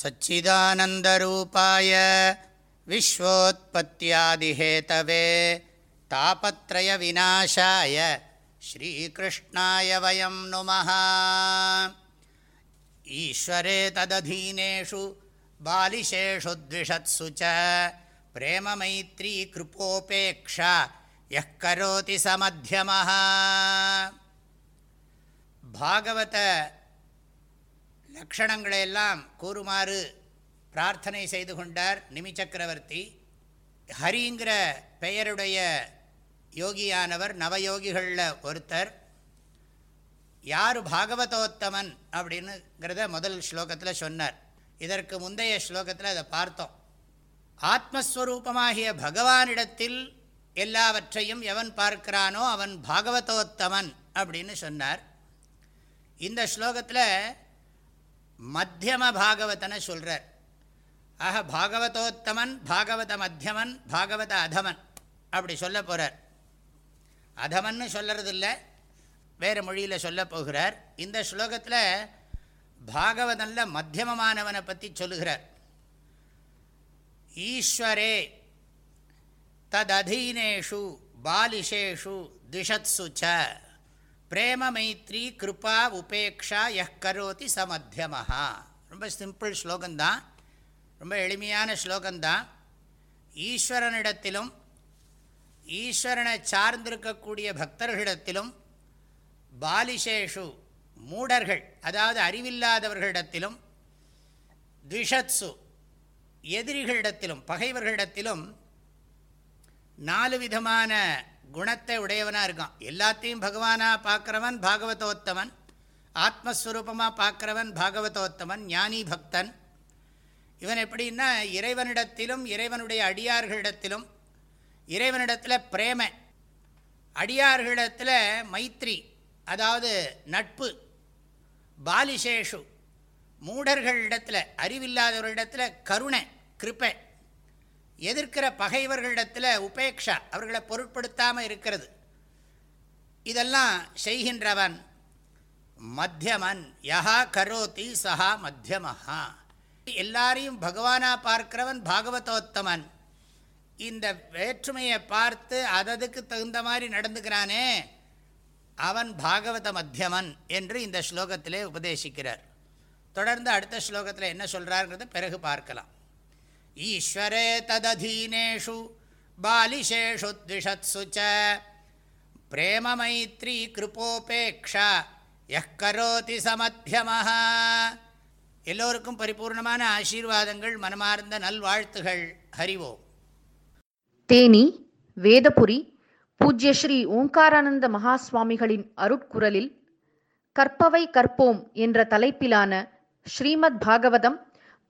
सच्चिदानन्दरूपाय विश्वोत्पत्त्यादिहेतवे तापत्रयविनाशाय श्रीकृष्णाय वयं नुमः। ईश्वरे तदधीनेषु बालिशेषु द्विषत्सु च प्रेममैत्रीकृपोपेक्षा यः करोति स मध्यमः भागवत லக்ஷணங்களையெல்லாம் கூறுமாறு பிரார்த்தனை செய்து கொண்டார் நிமி சக்கரவர்த்தி. ஹரிங்கிற பெயருடைய யோகியானவர் நவயோகிகளில் ஒருத்தர். யார் பாகவதோத்தமன் அப்படின்னுங்கிறத முதல் ஸ்லோகத்தில் சொன்னார். இதற்கு முந்தைய ஸ்லோகத்தில் அதை பார்த்தோம். ஆத்மஸ்வரூபமாகிய பகவானிடத்தில் எல்லாவற்றையும் எவன் பார்க்கிறானோ அவன் பாகவதோத்தமன் அப்படின்னு சொன்னார். இந்த ஸ்லோகத்தில் மத்தியம பாகவதனை சொல்கிறார் ஆக பாகவதோத்தமன் பாகவத மத்தியமன் பாகவத அதமன் அப்படி சொல்ல போகிறார் அதமன்னு சொல்கிறதில்ல வேறு மொழியில் சொல்ல போகிறார். இந்த ஸ்லோகத்தில் பாகவதனில் மத்தியமமானவனை பற்றி சொல்லுகிறார். ஈஸ்வரே ததீனேஷு பாலிஷேஷு திஷத்சு ச பிரேம மைத்ரி கிருபா உபேக்ஷா எஹ் கரோதி ச சமத்தியமஹா ரொம்ப சிம்பிள் ஸ்லோகந்தான். ரொம்ப எளிமையான ஸ்லோகந்தான். ஈஸ்வரனிடத்திலும் ஈஸ்வரனை சார்ந்திருக்கக்கூடிய பக்தர்களிடத்திலும் பாலிசேஷு மூடர்கள் அதாவது அறிவில்லாதவர்களிடத்திலும் த்விஷத்சு எதிரிகளிடத்திலும் பகைவர்களிடத்திலும் நாலு விதமான குணத்தை உடையவனாக இருக்கான். எல்லாத்தையும் பகவானாக பார்க்குறவன் பாகவதோத்தமன். ஆத்மஸ்வரூபமாக பார்க்குறவன் பாகவதோத்தமன் ஞானி பக்தன். இவன் எப்படின்னா இறைவனிடத்திலும் இறைவனுடைய அடியார்களிடத்திலும் இறைவனிடத்தில் பிரேம அடியார்களிடத்தில் மைத்ரி அதாவது நட்பு பாலிசேஷு மூடர்களிடத்தில் அறிவில்லாதவர்களிடத்தில் கருணை கிருப்பை எதிர்க்கிற பகைவர்களிடத்தில் உபேக்ஷா அவர்களை பொருட்படுத்தாமல் இருக்கிறது. இதெல்லாம் செய்கின்றவன் மத்தியமன். யஹா கரோதி சஹா மத்தியமஹா. எல்லாரையும் பகவானாக பார்க்கிறவன் பாகவதோத்தமன். இந்த வேற்றுமையை பார்த்து அததுக்கு தகுந்த மாதிரி நடந்துக்கிறானே அவன் பாகவத மத்தியமன் என்று இந்த ஸ்லோகத்திலே உபதேசிக்கிறார். தொடர்ந்து அடுத்த ஸ்லோகத்தில் என்ன சொல்கிறாருங்கிறத பிறகு பார்க்கலாம். ஈஸ்வரே தததீனேஷு பாலிஷேஷு த்விஷத்சு பிரேம மைத்ரி கிருப்போபேக்ஷா யக் கரோதி சமத்தியமஹ எல்லோருக்கும் பரிபூர்ணமான ஆசீர்வாதங்கள் மனமார்ந்த நல்வாழ்த்துகள். ஹரிவோம் தேனி வேதபுரி பூஜ்ய ஸ்ரீ ஓங்காரானந்த மகாஸ்வாமிகளின் அருட்குரலில் கற்பவை கற்போம் என்ற தலைப்பிலான ஸ்ரீமத் பாகவதம்